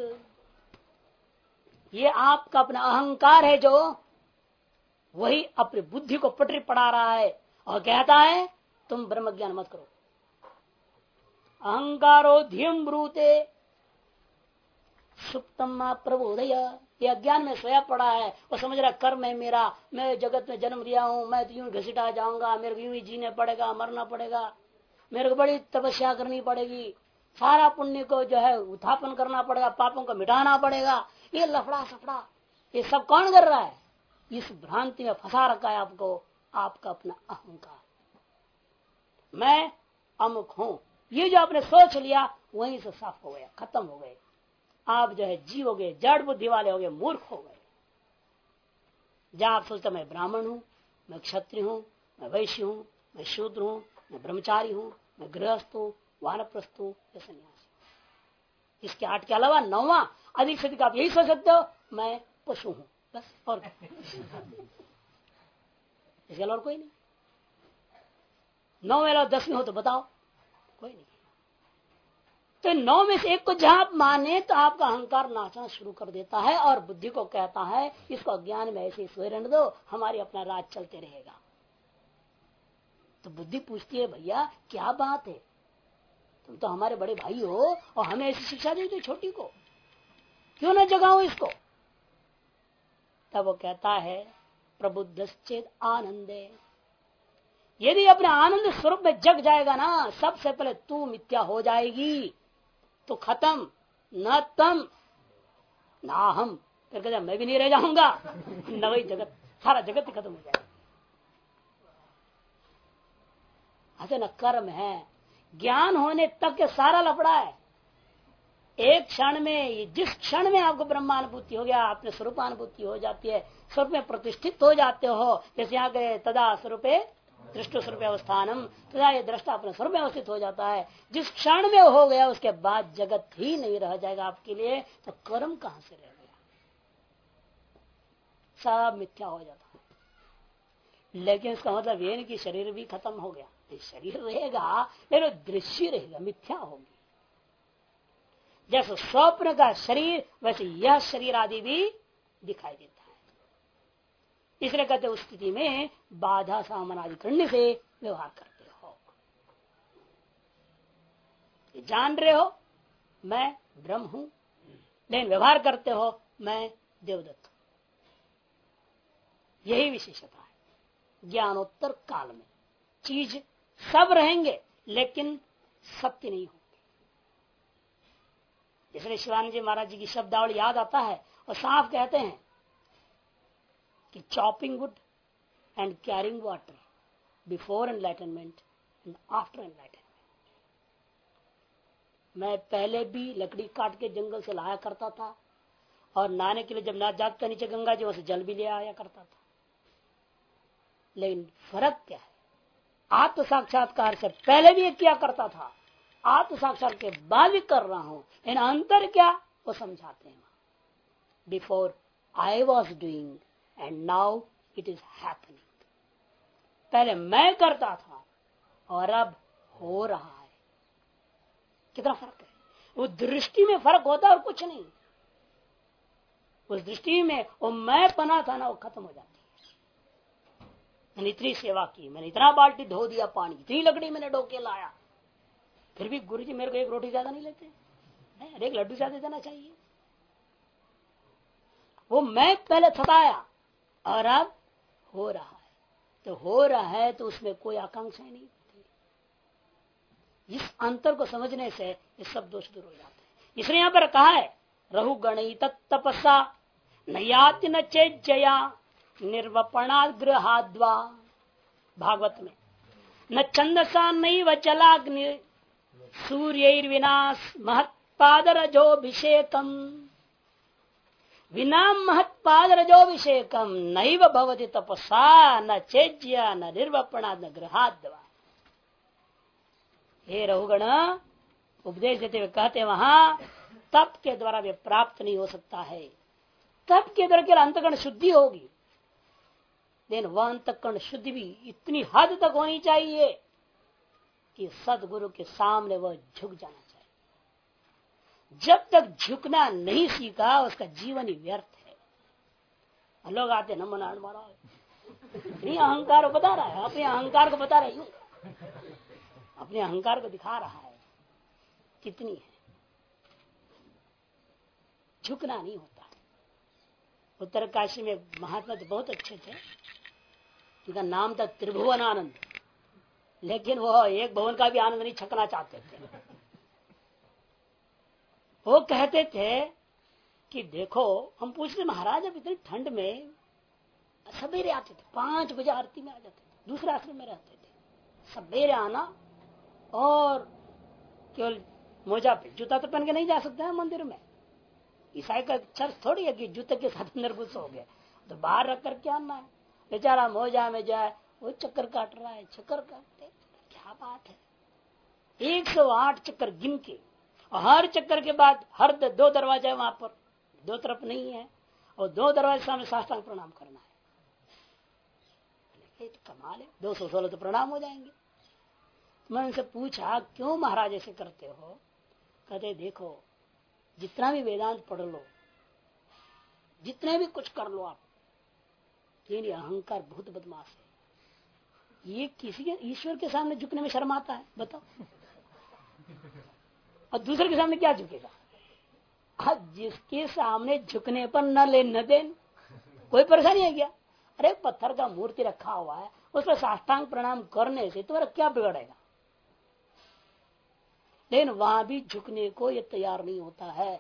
A: ये आपका अपना अहंकार है जो, वही अपनी बुद्धि को पटरी पड़ा रहा है और कहता है, तुम ब्रह्म ज्ञान मत करो। अहंकारो धियम ब्रूते सुप्तम प्रबोधय। ये अज्ञान में सोया पड़ा है। वो समझ रहा, कर्म है मेरा, मैं जगत में जन्म लिया हूँ, मैं तो यूँ घसीटा जाऊँगा, मेरे को यूँ ही जीने पड़ेगा, मरना पड़ेगा। मेरे को बड़ी तपस्या करनी पड़ेगी। सारा पुण्य को जो है उत्थापन करना पड़ेगा, पापों को मिटाना पड़ेगा। ये लफड़ा सफड़ा, ये सब कौन कर रहा है? इस भ्रांति में फंसा रखा है आपको, आपका अपना अहंकार। मैं अमुक हूँ। ये जो आपने सोच लिया, वहीं से साफ़ हो गया, खत्म हो गए आप जो है जीव हो गए जड़ बुद्धि वाले हो गए मूर्ख हो गए। जहाँ आप सोचते मैं ब्राह्मण हूँ, मैं क्षत्रिय हूँ, मैं वैश्य हूँ, मैं शूद्र हूँ, मैं ब्रह्मचारी हूँ, मैं गृहस्थ हूँ, वानप्रस्थ हूँ सन्यासी इसके आठ के अलावा नौवा अधिक से आप यही सोच सकते हो, मैं पशु हूँ, बस, और इसके अलावा कोई नहीं। नौ में दस में हो तो बताओ, कोई नहीं। तो नौ में से एक को जहाँ आप माने तो आपका अहंकार नाचना शुरू कर देता है और बुद्धि को कहता है, इसको अज्ञान में ऐसे सोए रहने दो, हमारी अपना राज चलते रहेगा। तो बुद्धि पूछती है, भैया, क्या बात है? तुम तो हमारे बड़े भाई हो और हमें ऐसी शिक्षा दी थी छोटी को। क्यों ना जगाओ इसको? तब वो कहता है प्रबुद्ध चेत आनंदे यदि अपने आनंद स्वरूप में जग जाएगा ना, सबसे पहले तू मिथ्या हो जाएगी। तो खत्म, न तम। ना हम। फिर कहते मैं भी नहीं रह जाऊँगा, न वही जगत, सारा जगत ही खत्म हो जाएगा। ऐसे न कर्म है। ज्ञान होने तक के सारा लफड़ा है। एक क्षण में, जिस क्षण में आपको ब्रह्मानुभूति हो गया, आपने स्वरूपानुभूति हो जाती है, स्वरूप में प्रतिष्ठित हो जाते हो, जैसे यहाँ के तदा स्वरूपे दृष्ट स्वरूप अवस्थानम तथा ये दृष्टा अपने स्वरूप अवस्थित हो जाता है। जिस क्षण में हो गया, उसके बाद जगत ही नहीं रह जाएगा आपके लिए तो कर्म कहाँ से रह गया? सब मिथ्या हो जाता है। लेकिन इसका मतलब ये नहीं कि शरीर भी खत्म हो गया। शरीर रहेगा लेकिन दृश्य रहेगा, मिथ्या होगी। जैसे स्वप्न का शरीर, वैसे यह शरीर आदि भी दिखाई देता इसलिए कहते उस स्थिति में बाधा सामन आदि करने से व्यवहार करते हो। जान रहे हो, मैं ब्रह्म हूँ। लेकिन व्यवहार करते हो, मैं देवदत्त यही विशेषता है। ज्ञानोत्तर काल में चीज़ सब रहेंगे, लेकिन सत्य नहीं होंगे। इसलिए शिवानंद जी महाराज जी की शब्दावली याद आता है और साफ़ कहते हैं कि chopping wood and carrying water before enlightenment and after enlightenment मैं पहले भी लकड़ी काट के जंगल से लाया करता था, और नहाने के लिए जब ना जाता नीचे गंगा जी, वहाँ से जल भी ले आया करता था। लेकिन फ़र्क क्या है? आत्म साक्षात्कार से पहले भी किया करता था आत्म साक्षात के बाद भी कर रहा हूँ। इन अंतर क्या? वो समझाते हैं। Before I was doing and now it is happening पहले मैं करता था और अब हो रहा है। कितना फ़र्क है? वो दृष्टि में फ़र्क होता और कुछ नहीं। उस दृष्टि में वो मैं पना था ना, वो खत्म हो जाती है। मैंने इतनी सेवा की, मैंने इतना बाल्टी धो दिया, पानी, इतनी लकड़ी मैंने डोके लाया। फिर भी गुरु जी मेरे को एक रोटी ज़्यादा नहीं लेते। अरे, एक लड्डू ज़्यादा देना चाहिए। वो मैं पहले थकाया। और अब हो रहा है। तो हो रहा है तो उसमें कोई आकांक्षा नहीं होती। इस अंतर को समझने से ये सब दोष दूर हो जाते हैं। इसने यहाँ पर कहा है रहु गणई तपस्या नयाति न चेजया निर्वपणा गृहाद्वा भागवत में, न चंदसा नहीं व जलाग्नि सूर्यर्विनाश महत्पादरजोभिषेकम विना महत्पादरजोभिषेकम नैव भवति तपसा, न चेज्या, न निर्वपणा, न गृहाद्वा। हे रहुगण उपदेश देते हुए कहते वहाँ तप के द्वारा वे प्राप्त नहीं हो सकता है। तप के द्वारा केवल अंतकरण शुद्धि होगी। लेकिन वह अंतकरण शुद्धि भी इतनी हद तक होनी चाहिए कि सदगुरु के सामने वह झुक जाना। जब तक झुकना नहीं सीखा, उसका जीवन ही व्यर्थ है। लोग आते न मना मारा नहीं अहंकार को बता रहा है, अपने अहंकार को बता रही हूँ अपने अहंकार को दिखा रहा है, कितनी है। झुकना नहीं होता। उत्तर काशी में महात्मा तो बहुत अच्छे थे। उनका नाम था त्रिभुवन आनंद लेकिन वो एक भवन का भी आनंद नहीं, छकना चाहते थे। वो कहते थे कि देखो, हम पूछते, महाराज, अब इतनी ठंड में सवेरे आते थे, पाँच बजे आरती में आ जाते थे, दूसरे आश्रम में रहते थे। सवेरे आना और केवल मोजा पे, जूता तो पहन के नहीं जा सकते हैं मंदिर में। ईसाई का चर्च थोड़ी है कि जूते के साथ अंदर घुस हो गया। तो बाहर रख कर आना है? बेचारा मोजा में जाए, वो चक्कर काट रहा है, चक्कर काटते, क्या बात है? 108 चक्कर गिन के हर चक्कर के बाद हर दो दरवाज़ा है वहाँ पर। दो तरफ़ नहीं है, और दो दरवाजे सामने साष्टांग प्रणाम करना है। तो कमाल है, दो सौ सोलह तो प्रणाम हो जाएँगे। मैं उनसे पूछा, क्यों महाराज ऐसे करते हो? कहते, देखो, जितना भी वेदांत पढ़ लो, जितने भी कुछ कर लो आप अहंकार बहुत बदमाश है। ये किसी के, ईश्वर के सामने झुकने में शर्म आता है, बताओ। और दूसरे के सामने क्या झुकेगा? जिसके सामने झुकने पर न ले, न देन, कोई परेशानी है क्या? अरे, पत्थर का मूर्ति रखा हुआ है, उस पर साष्टांग प्रणाम करने से तुम्हारा क्या बिगड़ेगा? लेकिन वहाँ भी झुकने को ये तैयार नहीं होता है।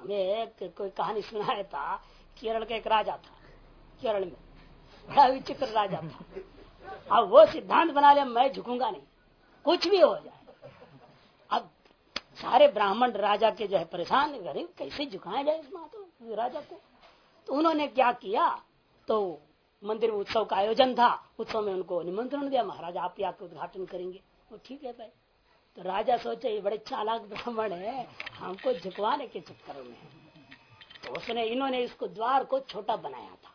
A: हमें कोई कहानी सुनाया था केरल का एक राजा था, केरल में, बड़ा विचित्र राजा था। अब वो सिद्धांत बना लिया, मैं झुकूँगा नहीं। कुछ भी हो जाए। सारे ब्राह्मण राजा के जो है परेशान, अरे कैसे झुकाया जाए इस तो राजा को? तो उन्होंने क्या किया? तो मंदिर में उत्सव का आयोजन था। उत्सव में उनको निमंत्रण दिया, महाराज आप यहाँ उद्घाटन करेंगे। वो ठीक है भाई। तो राजा सोचे, ये बड़े चालाक ब्राह्मण है, हमको झुकवाने के चक्कर में तो उसने, इन्होंने इसको द्वार को छोटा बनाया था।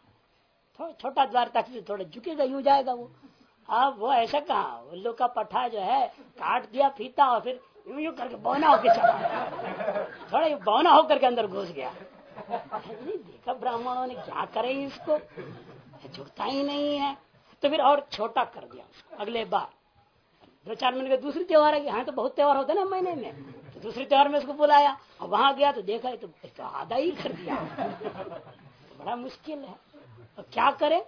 A: थोड़ा छोटा द्वार ताकि थोड़ा झुकेगा, यू जाएगा वो। अब वो ऐसा कहा उल्लू का पठा जो है, काट दिया, फीता और फिर यूँ यूँ करके बौना होकर चला थोड़ा बौना होकर के अंदर घुस गया। देखा ब्राह्मणों ने क्या करे इसको? झुकता ही नहीं है। तो फिर और छोटा कर दिया उसको। अगले बार। दो चार महीने का दूसरी त्योहार है यहाँ तो बहुत त्योहार होते ना महीने में। तो दूसरे त्योहार में उसको बुलाया। और वहाँ गया तो देखा तो, तो आधा ही कर दिया। तो बड़ा मुश्किल है। और क्या करे?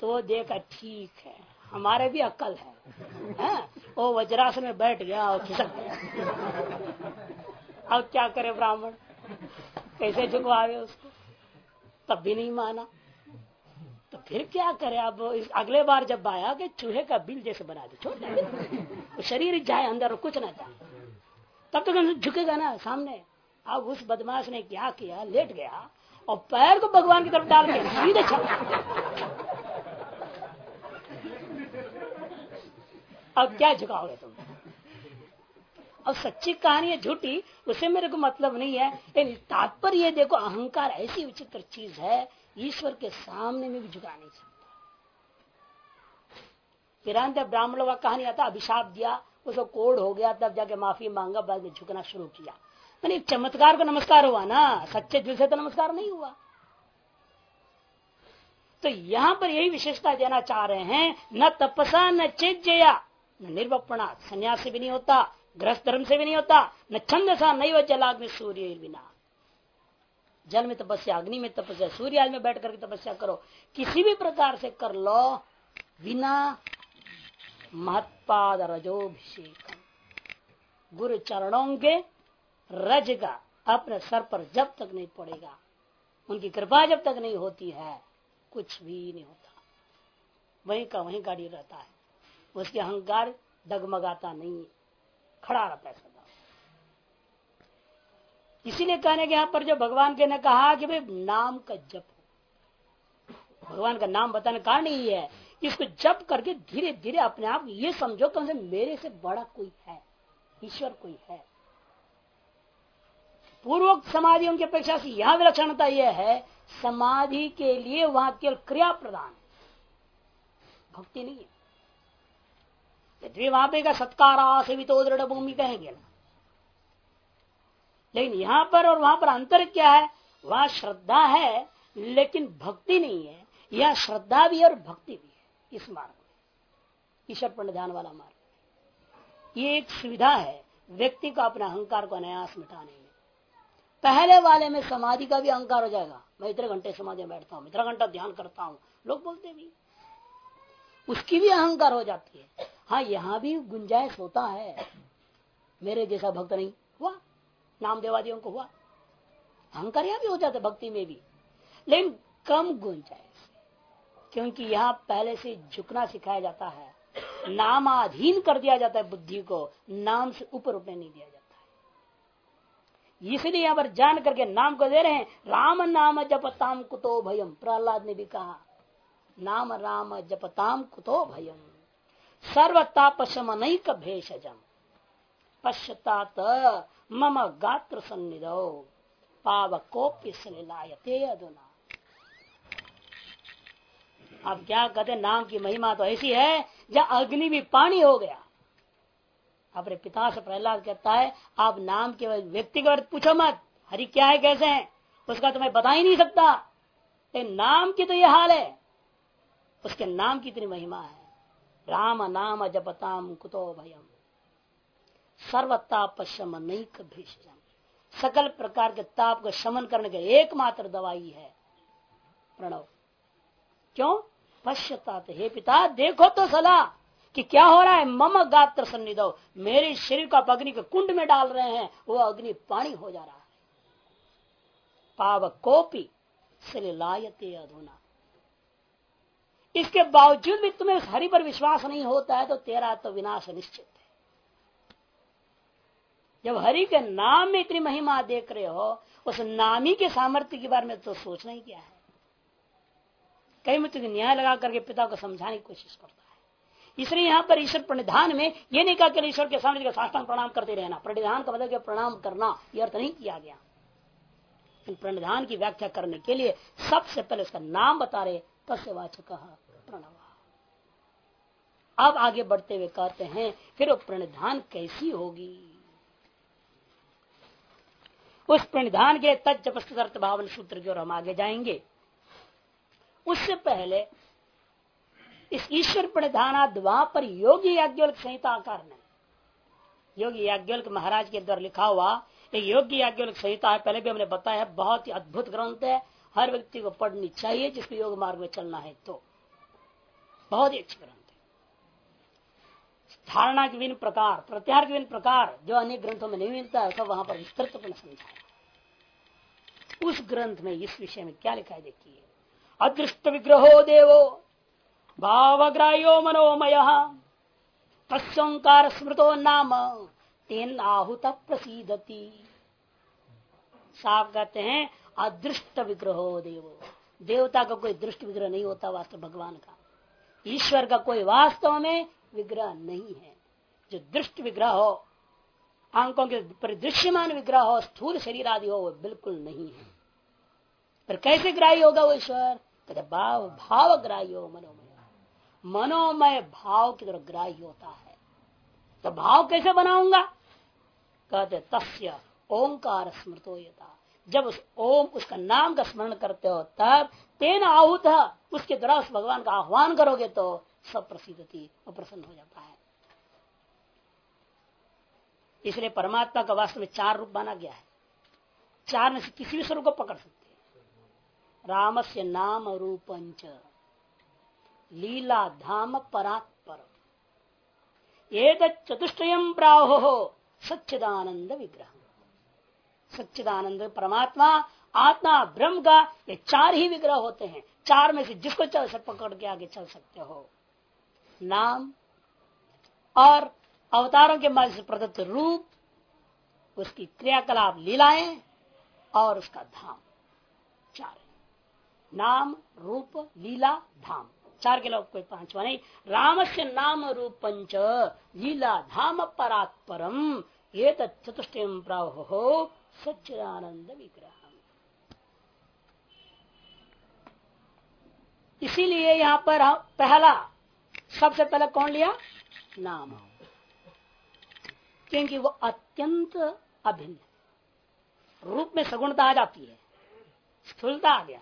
A: तो देखा ठीक है। हमारे भी अक्ल है? वो वज्रासन में बैठ गया और खिसक गया। अब क्या करे ब्राह्मण? कैसे झुकवावे उसको? तब भी नहीं माना। तो फिर क्या करे? अब अगले बार जब आया कि चूहे का बिल जैसे बना दे, छोड़ दे। शरीर जाए अंदर और कुछ ना जाए। तब तक तो झुकेगा ना सामने। अब उस बदमाश ने क्या किया? लेट गया और पैर को भगवान की तरफ़ डाल के सीधे छप अब क्या झुकाओगे तुम? अब सच्ची कहानी है झूठी, उसे मेरे को मतलब नहीं है। तात्पर्य, देखो, अहंकार ऐसी विचित्र चीज़ है, ईश्वर के सामने में भी झुका नहीं सकता। ब्राह्मणों का कहानी आता, अभिशाप दिया, उसको कोड हो गया, तब जाके माफ़ी मांगा, बाद में झुकना शुरू किया। मैंने चमत्कार को नमस्कार हुआ ना, सच्चे दिल से तो नमस्कार नहीं हुआ। तो यहाँ पर यही विशेषता देना चाह रहे हैं, न तपसा, न चेत जया। निर्वपणा, संन्यास से भी नहीं होता, ग्रस्त धर्म से भी नहीं होता, न छंद सा नहीं जलाग में सूर्य बिना जल में तपस्या, अग्नि में तपस्या सूर्य में बैठ करके तपस्या करो। किसी भी प्रकार से कर लो बिना महत्पाद रजोभिषेक गुरु चरणों के रज का अपने सर पर जब तक नहीं पड़ेगा, उनकी कृपा जब तक नहीं होती है, कुछ भी नहीं होता। वहीं का वहीं गाड़ी रहता है। उसके अहंकार डगमगाता नहीं है। खड़ा रहता है सदा। इसीलिए कहने के यहाँ पर जो भगवान के ने कहा कि भाई, नाम का जप भगवान का नाम बताने का यही है, इसको जप करके धीरे धीरे अपने आप ये समझो कम से मेरे से बड़ा कोई है, ईश्वर कोई है। पूर्व समाधियों की अपेक्षा से यह विलक्षणता यह है, समाधि के लिए वहाँ केवल क्रिया प्रदान भक्ति नहीं है। यदि वहाँ पे का सत्कारा तो दृढ़ भूमि कहेंगे ना। लेकिन यहाँ पर और वहाँ पर अंतर क्या है? वहाँ श्रद्धा है, लेकिन भक्ति नहीं है। यह श्रद्धा भी और भक्ति भी है, इस मार्ग में। ईश्वर पर ध्यान वाला मार्ग। ये एक सुविधा है, व्यक्ति को अपने अहंकार को अनायास मिटाने में। पहले वाले में समाधि का भी अहंकार हो जाएगा। मैं इतने घंटे समाधि में बैठता हूँ, इतना घंटा ध्यान करता हूँ, लोग बोलते भी उसकी भी अहंकार हो जाती है। हाँ यहाँ भी गुंजाइश होता है। मेरे जैसा भक्त नहीं। हुआ। नाम देवादियों को हुआ। अहंकार भी हो जाता भक्ति में भी। लेकिन कम गुंजाइश। क्योंकि यहाँ पहले से झुकना सिखाया जाता है। नामाधीन कर दिया जाता है बुद्धि को। नाम से ऊपर उठने नहीं दिया जाता इसलिए यहाँ पर जान करके नाम को दे रहे हैं। राम नाम जपताम कुतो भयम प्रहलाद ने भी कहा, नाम राम जपताम कुतो भयम सर्वतापशमनैक भेषजम। पश्चात मम गात्र सन्निधो पावकोप्य लायते अधुना। अब क्या कहते नाम की महिमा तो ऐसी है जब अग्नि भी पानी हो गया। अपने पिता से प्रहलाद कहता है, आप नाम के व्यक्तिगत पूछो मत, हरि क्या है, कैसे है? उसका तो मैं बता ही नहीं सकता। नाम की तो यह हाल है। उसके नाम की इतनी महिमा है। राम नाम जपताम कुतो भयम। सर्वताप शमन भीषण सकल प्रकार के ताप को शमन करने के एकमात्र दवाई है प्रणव। क्यों? पश्चात हे पिता, देखो तो सलाह कि क्या हो रहा है? मम गात्र सन्निधो। मेरे शरीर को आप अग्नि के कुंड में डाल रहे हैं, वो अग्नि पानी हो जा रहा है। पाव कोपी लायते अधुना। इसके बावजूद भी तुम्हें हरि पर विश्वास नहीं होता है तो तेरा तो विनाश निश्चित है। जब हरि के नाम में इतनी महिमा देख रहे हो, उस नामी के सामर्थ्य के बारे में तो सोचना ही क्या है? कई मित्र न्याय लगा करके पिता को समझाने की कोशिश करता है। इसलिए यहाँ पर ईश्वर प्रणिधान में ये नहीं कहा कि ईश्वर के सामने साष्टांग प्रणाम करते रहना। प्रणिधान का मतलब प्रणाम करना यह अर्थ नहीं किया गया। प्रणिधान की व्याख्या करने के लिए सबसे पहले उसका नाम बता रहे, तस्य प्रणव अब आगे बढ़ते हुए कहते हैं, फिर वो प्रणिधान कैसी होगी? उस प्रणिधान के तत्जपस्त भावन सूत्र की ओर हम आगे जाएँगे। उससे पहले इस ईश्वर प्रणिधाना वहाँ पर योगी याज्ञवल्क संहिताकार ने योगी याज्ञवल्क महाराज के द्वारा लिखा हुआ एक योगी याज्ञवल्क संहिता है, पहले भी हमने बताया बहुत ही अद्भुत ग्रंथ है, हर व्यक्ति को पढ़नी चाहिए जिसको योग मार्ग में चलना है तो। बहुत ही अच्छी ग्रंथ। धारणा के विभिन्न प्रकार, प्रत्याहार के विभिन्न प्रकार जो अन्य ग्रंथों में नहीं मिलता है, सब वहाँ पर विस्तृत समझाया उस ग्रंथ में, इस विषय में क्या लिखा है देखिए। अदृष्ट विग्रहो देवो, भावग्राह्यो मनोमय तस्कार स्मृतो नाम, तेन आहुत प्रसिद्धति साफ़ कहते हैं, अदृष्ट विग्रहो देवो। देवता का कोई दृष्ट विग्रह नहीं होता वास्तव भगवान का। ईश्वर का कोई वास्तव में विग्रह नहीं है। जो दृष्ट विग्रह हो आंकों के परिदृश्यमान विग्रह हो, स्थूल शरीर आदि हो, वो बिल्कुल नहीं है। पर कैसे ग्राही होगा वो ईश्वर? कहते, भाव भाव ग्राही हो, मनोमय मनोमय भाव की तरफ़ ग्राही होता है। तो भाव कैसे बनाऊँगा? कहते, तस्य ओंकार स्मृतो जब उस ओम, उसका नाम का स्मरण करते हो, तब तेन आहुत उसके द्वारा उस भगवान का आह्वान करोगे तो सब प्रसिद्धि और प्रसन्न हो जाता है। इसलिए परमात्मा का वास्तव में चार रूप माना गया है। चार में से किसी भी स्वरूप को पकड़ सकते राम से नाम रूपंच, लीला धाम परात्पर एक चतुष्टयम प्राहो सच्चिदानंद विग्रह सच्चिदानंद परमात्मा, आत्मा, ब्रह्म का ये चार ही विग्रह होते हैं। चार में से जिसको चल सक पकड़ के आगे चल सकते हो। नाम और अवतारों के मध्य से प्रदत्त रूप, उसकी क्रियाकलाप लीलाएँ और उसका धाम। चार। नाम, रूप, लीला, धाम। चार के लोग कोई पांचवा नहीं। राम से नाम रूपंच, लीला धाम परात्परम। ये चतुष्ट प्राहो सच्चिदानंद विग्रह इसीलिए यहाँ पर पहला सबसे पहले कौन लिया? नाम। क्योंकि वो अत्यंत अभिन्न। रूप में सगुणता आ जाती है। स्थूलता आ गया।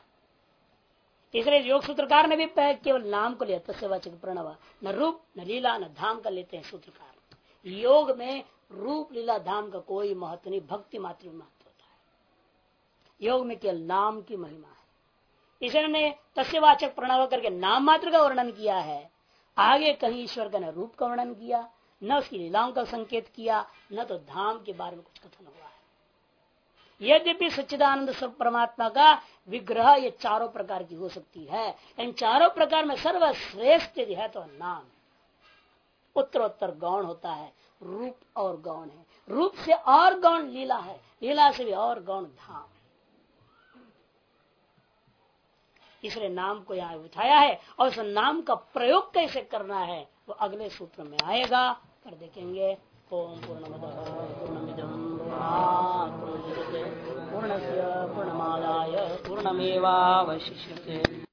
A: इसलिए योग सूत्रकार ने भी केवल नाम को लिया तस्वाचक प्रणव। न रूप न लीला न धाम का लेते हैं सूत्रकार। योग में रूप लीला धाम का कोई महत्व नहीं भक्ति मात्र महत्व होता है। योग में केवल नाम की महिमा है। इसलिए ने तस्वाचक प्रणव करके नाम मात्र का वर्णन किया है। आगे कहीं ईश्वर का न रूप का वर्णन किया, न उसकी लीलाओं का संकेत किया, न तो धाम के बारे में कुछ कथन हुआ है। यद्यपि सच्चिदानंद स्वरूप परमात्मा का विग्रह ये चारों प्रकार की हो सकती है, इन चारों प्रकार में सर्वश्रेष्ठ यदि है तो नाम। उत्तरोत्तर गौण होता है, रूप और गौण है। रूप से और गौण लीला है, लीला से भी और गौण धाम। इसलिए नाम को यहाँ उठाया है और उस नाम का प्रयोग कैसे करना है, वो अगले सूत्र में आएगा। पर देखेंगे। ओम पूर्ण पूर्ण पूर्णमादाय पूर्णमेवावशिष्य